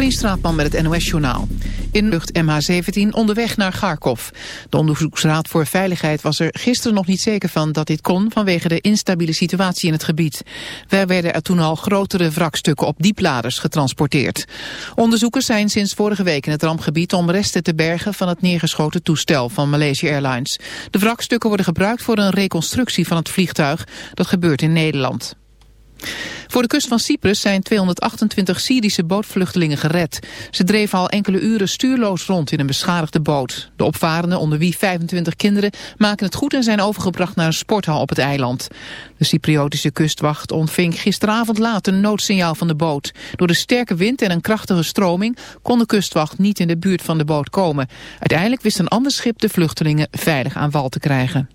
Katrien met het NOS-journaal. In lucht MH17 onderweg naar Kharkov. De Onderzoeksraad voor Veiligheid was er gisteren nog niet zeker van dat dit kon vanwege de instabiele situatie in het gebied. Wij werden er toen al grotere wrakstukken op diepladers getransporteerd. Onderzoekers zijn sinds vorige week in het rampgebied om resten te bergen van het neergeschoten toestel van Malaysia Airlines. De wrakstukken worden gebruikt voor een reconstructie van het vliegtuig. Dat gebeurt in Nederland. Voor de kust van Cyprus zijn 228 Syrische bootvluchtelingen gered. Ze dreven al enkele uren stuurloos rond in een beschadigde boot. De opvarenden, onder wie 25 kinderen, maken het goed en zijn overgebracht naar een sporthal op het eiland. De Cypriotische kustwacht ontving gisteravond laat een noodsignaal van de boot. Door de sterke wind en een krachtige stroming kon de kustwacht niet in de buurt van de boot komen. Uiteindelijk wist een ander schip de vluchtelingen veilig aan wal te krijgen.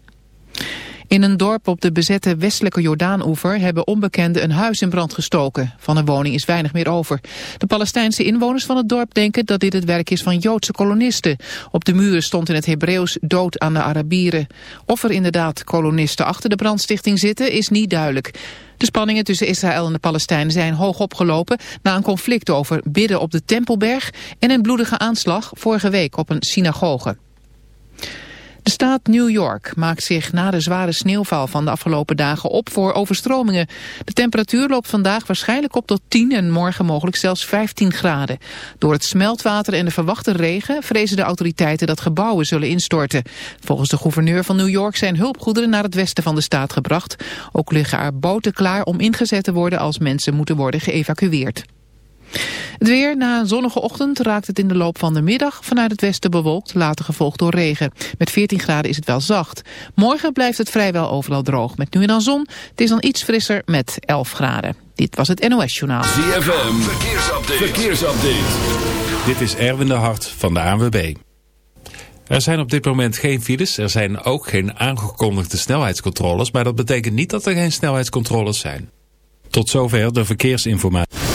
In een dorp op de bezette westelijke Jordaanoever hebben onbekenden een huis in brand gestoken. Van een woning is weinig meer over. De Palestijnse inwoners van het dorp denken dat dit het werk is van Joodse kolonisten. Op de muren stond in het Hebreeuws dood aan de Arabieren. Of er inderdaad kolonisten achter de brandstichting zitten is niet duidelijk. De spanningen tussen Israël en de Palestijnen zijn hoog opgelopen na een conflict over bidden op de Tempelberg en een bloedige aanslag vorige week op een synagoge. De staat New York maakt zich na de zware sneeuwval van de afgelopen dagen op voor overstromingen. De temperatuur loopt vandaag waarschijnlijk op tot 10 en morgen mogelijk zelfs 15 graden. Door het smeltwater en de verwachte regen vrezen de autoriteiten dat gebouwen zullen instorten. Volgens de gouverneur van New York zijn hulpgoederen naar het westen van de staat gebracht. Ook liggen er boten klaar om ingezet te worden als mensen moeten worden geëvacueerd. Het weer, na een zonnige ochtend raakt het in de loop van de middag vanuit het westen bewolkt, later gevolgd door regen. Met 14 graden is het wel zacht. Morgen blijft het vrijwel overal droog, met nu en dan zon. Het is dan iets frisser met 11 graden. Dit was het NOS Journaal. ZFM, verkeersupdate. verkeersupdate. Dit is Erwin de Hart van de ANWB. Er zijn op dit moment geen files. Er zijn ook geen aangekondigde snelheidscontroles. Maar dat betekent niet dat er geen snelheidscontroles zijn. Tot zover de verkeersinformatie.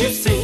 You see?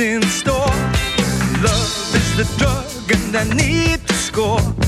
in store. Love is the drug, and I need to score.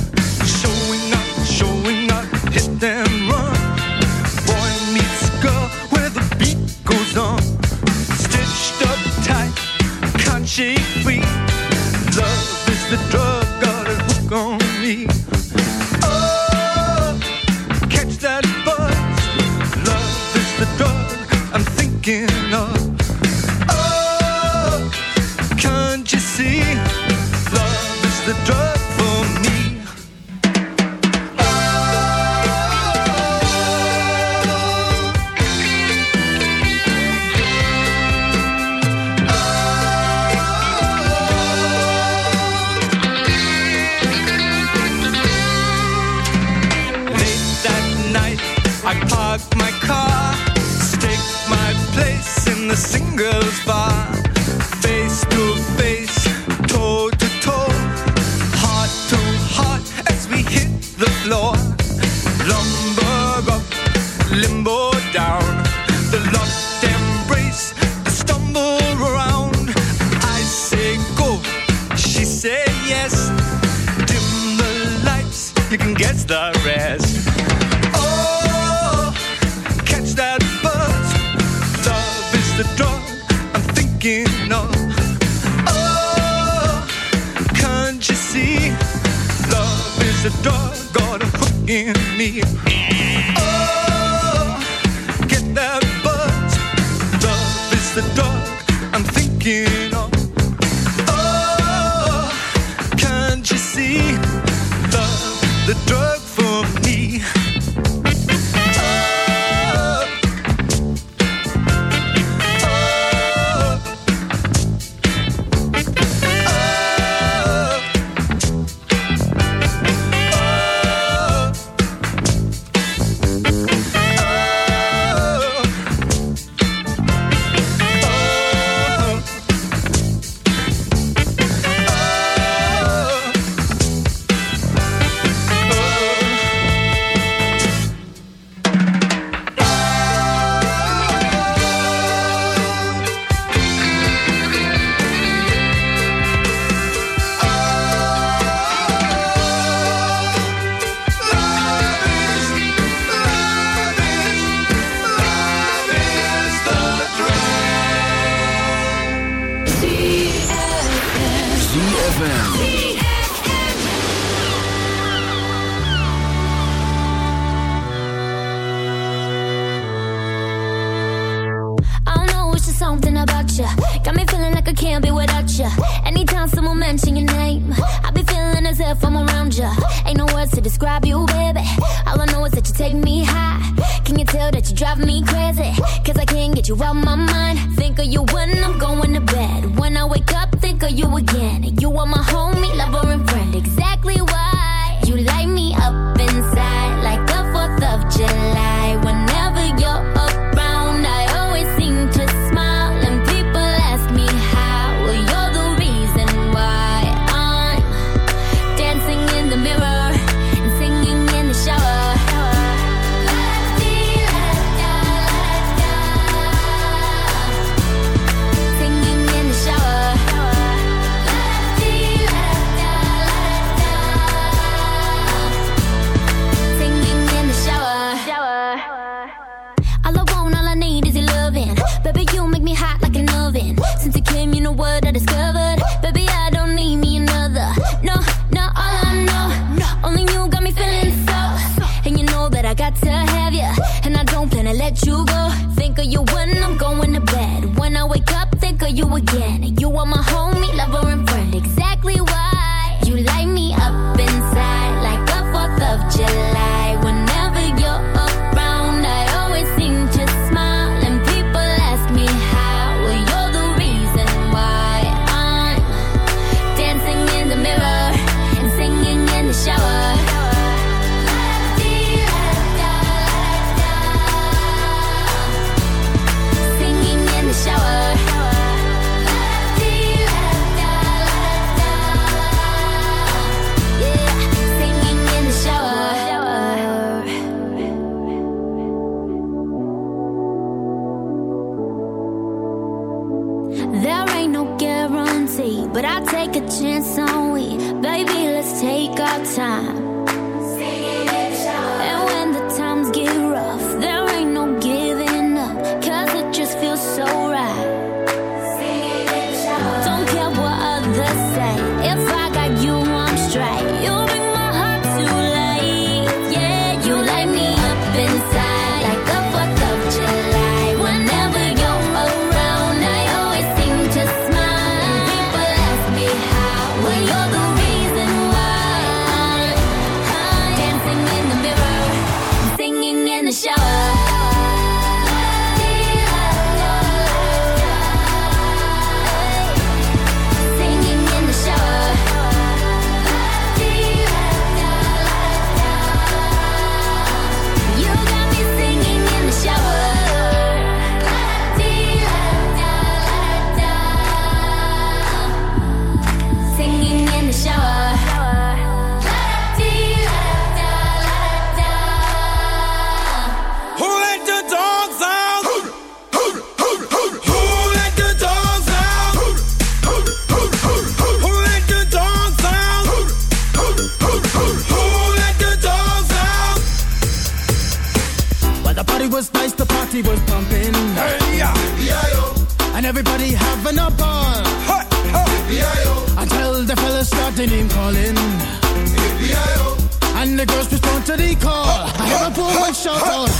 shout out.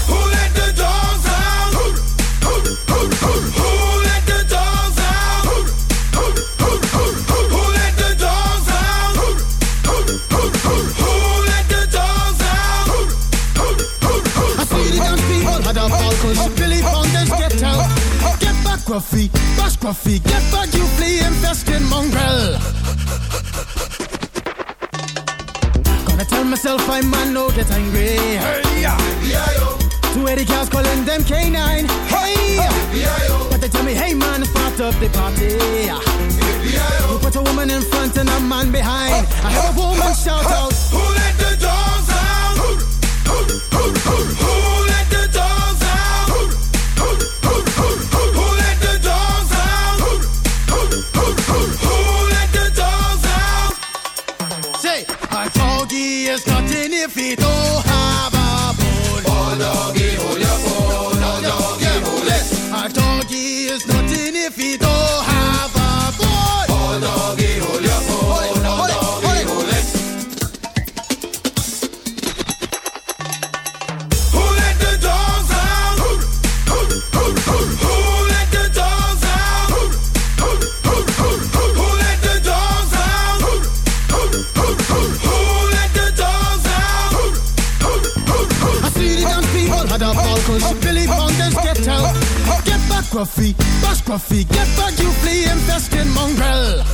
I heard a woman shout out, Who coffee. Get back, you flea infested mongrel.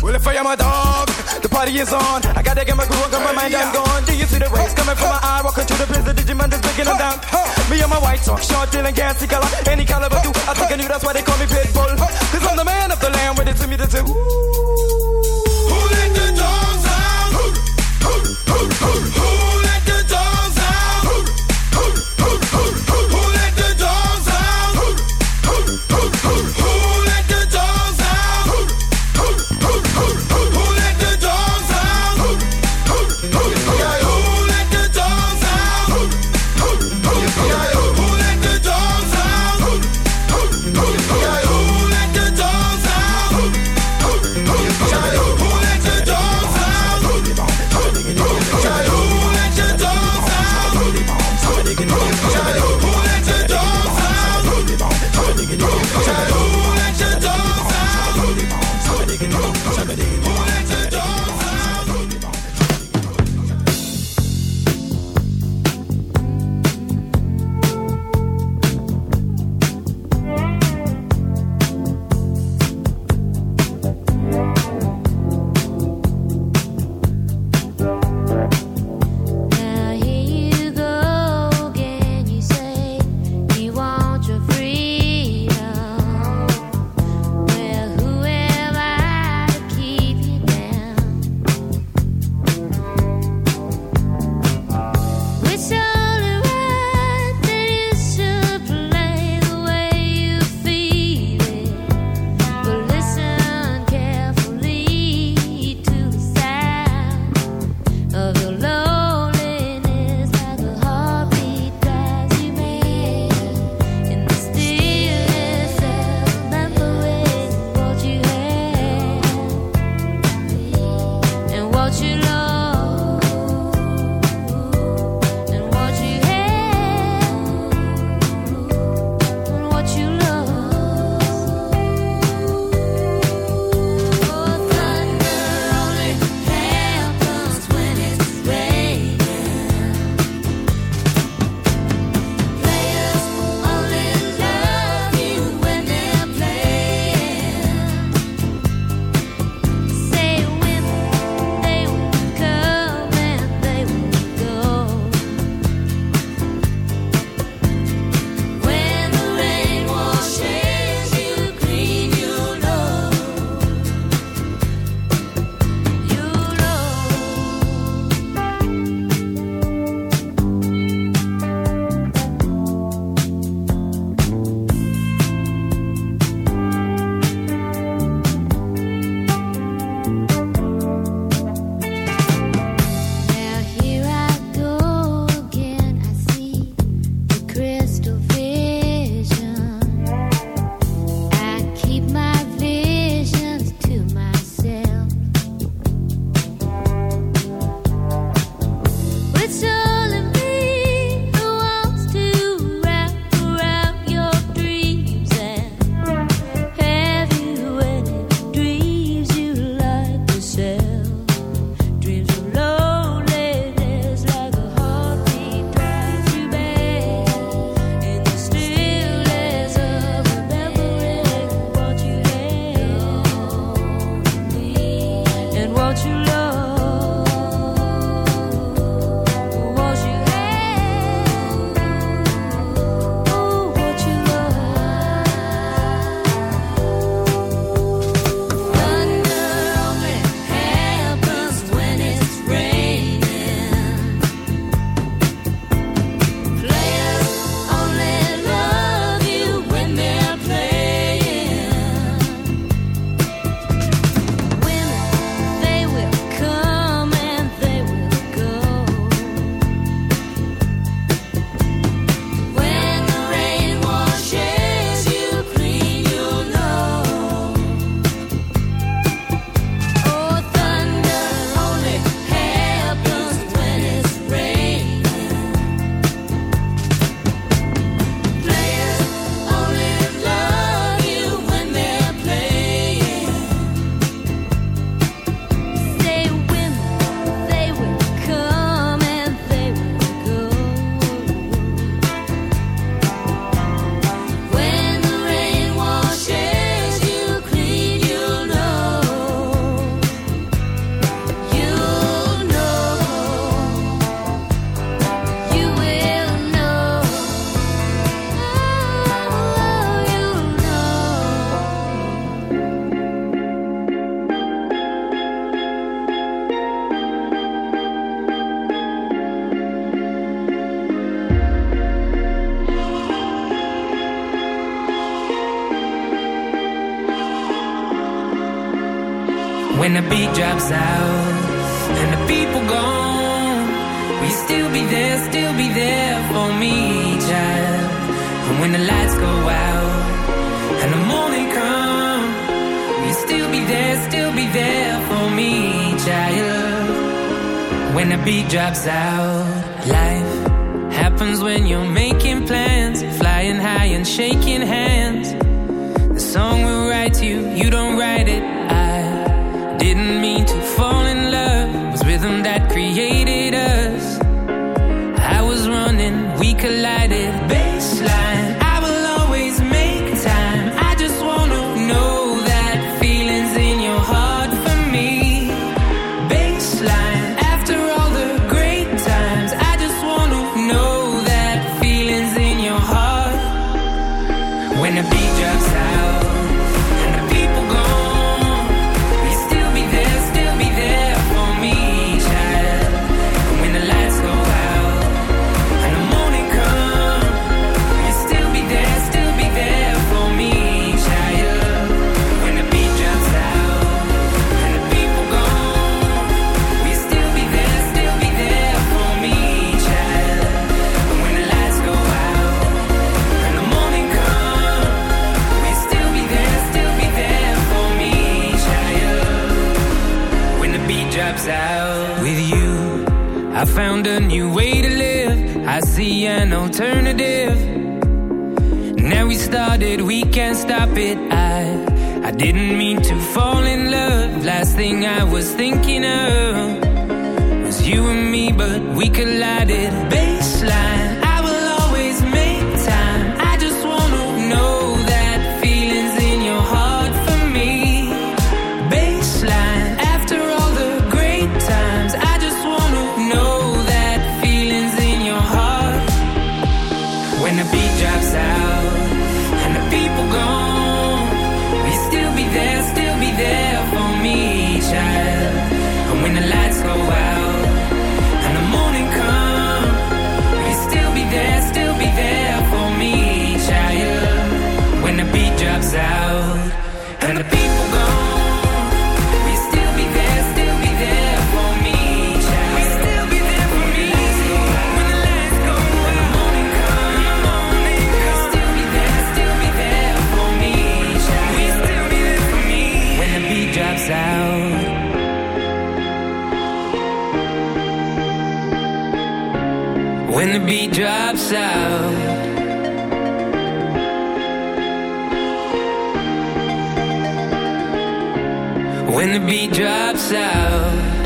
Well, if I am a dog, the party is on. I gotta get my groove on, got my mind, I'm gone. Do you see the rays coming from my eye? Walking through the prison, Digimon is breaking them down. Me and my white talk, short, dealing, gassy color, any caliber, too. I think I knew that's why they call me Pitbull. Cause I'm the man of the land, when they see me, they say, ooh. The beat drops out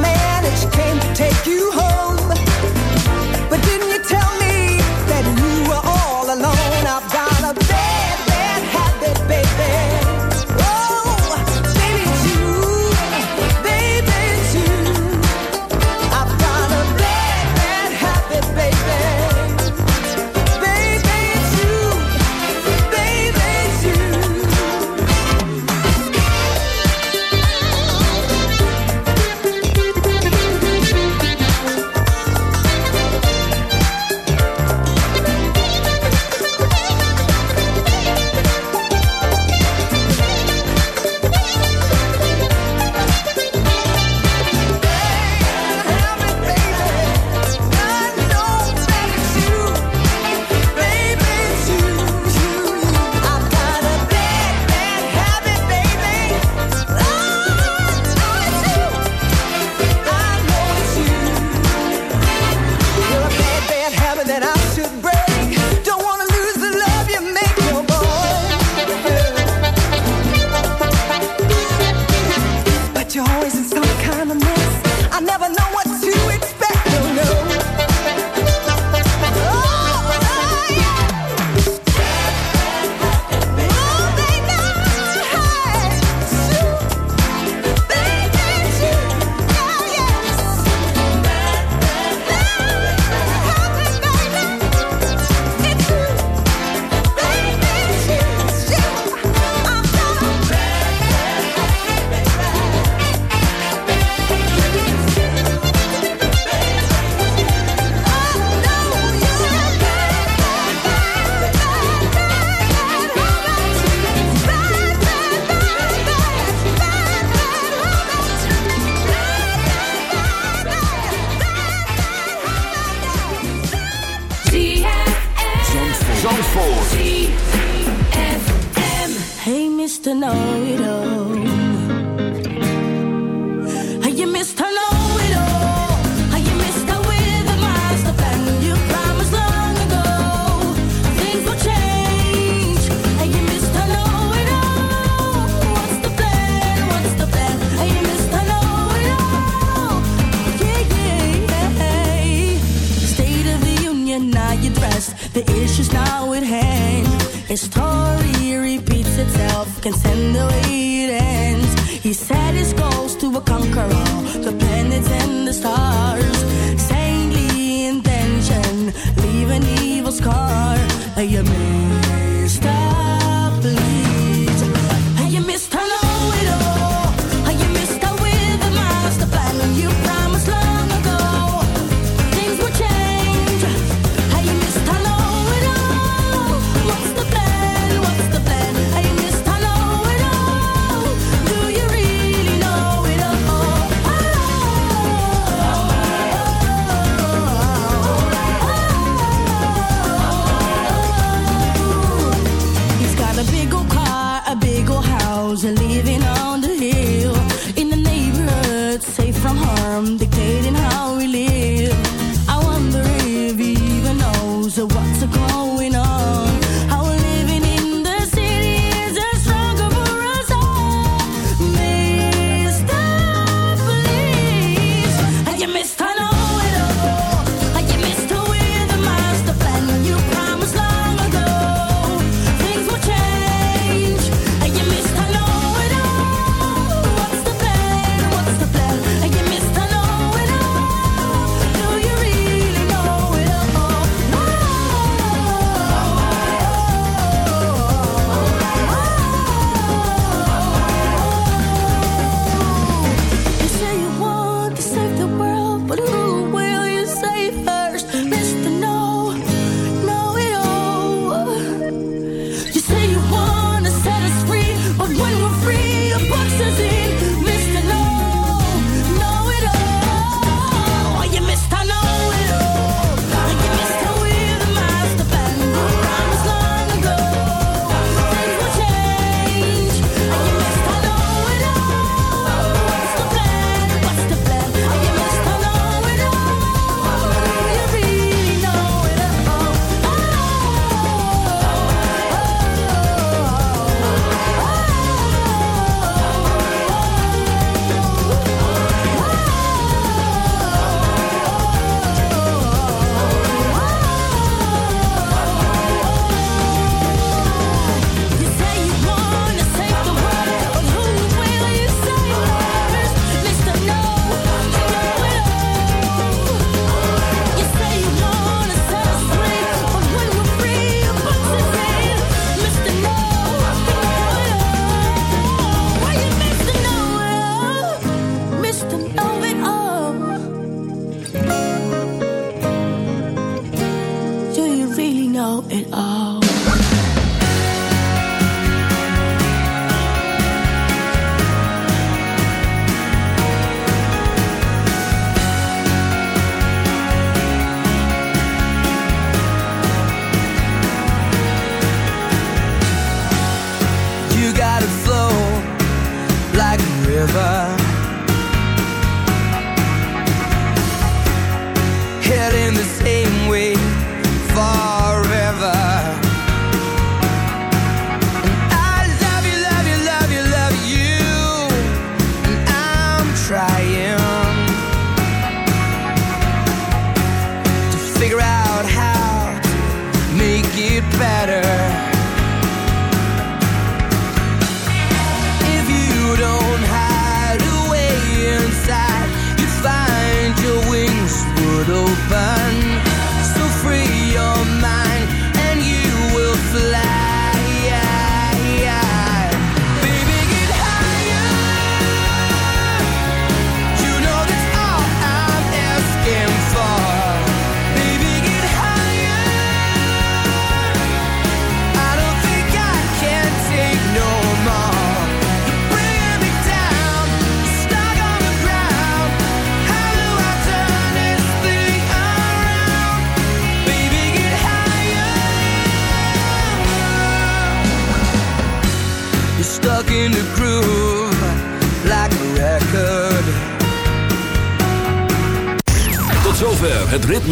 manage came to take you home.